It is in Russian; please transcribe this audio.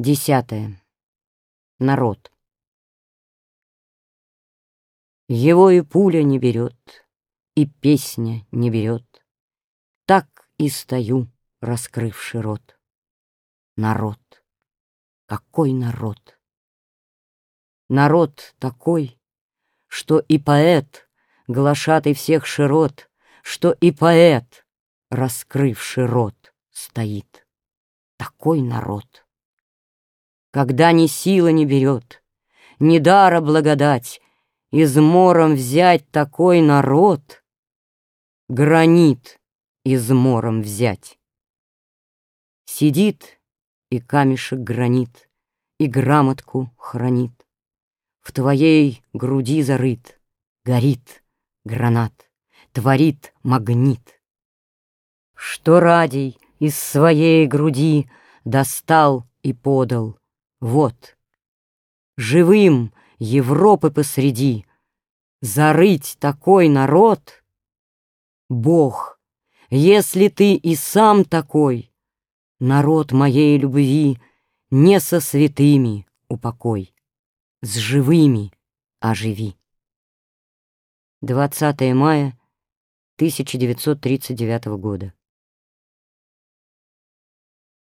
Десятое. Народ. Его и пуля не берет, и песня не берет. Так и стою, раскрывший рот. Народ. Какой народ? Народ такой, что и поэт, глашатый всех широт, что и поэт, раскрывший рот, стоит. Такой народ когда ни сила не берет, ни дара благодать, измором взять такой народ, гранит измором взять. Сидит и камешек гранит, и грамотку хранит. В твоей груди зарыт, горит гранат, творит магнит. Что радий из своей груди достал и подал вот, живым Европы посреди, Зарыть такой народ? Бог, если ты и сам такой, Народ моей любви не со святыми упокой, С живыми оживи. 20 мая 1939 года.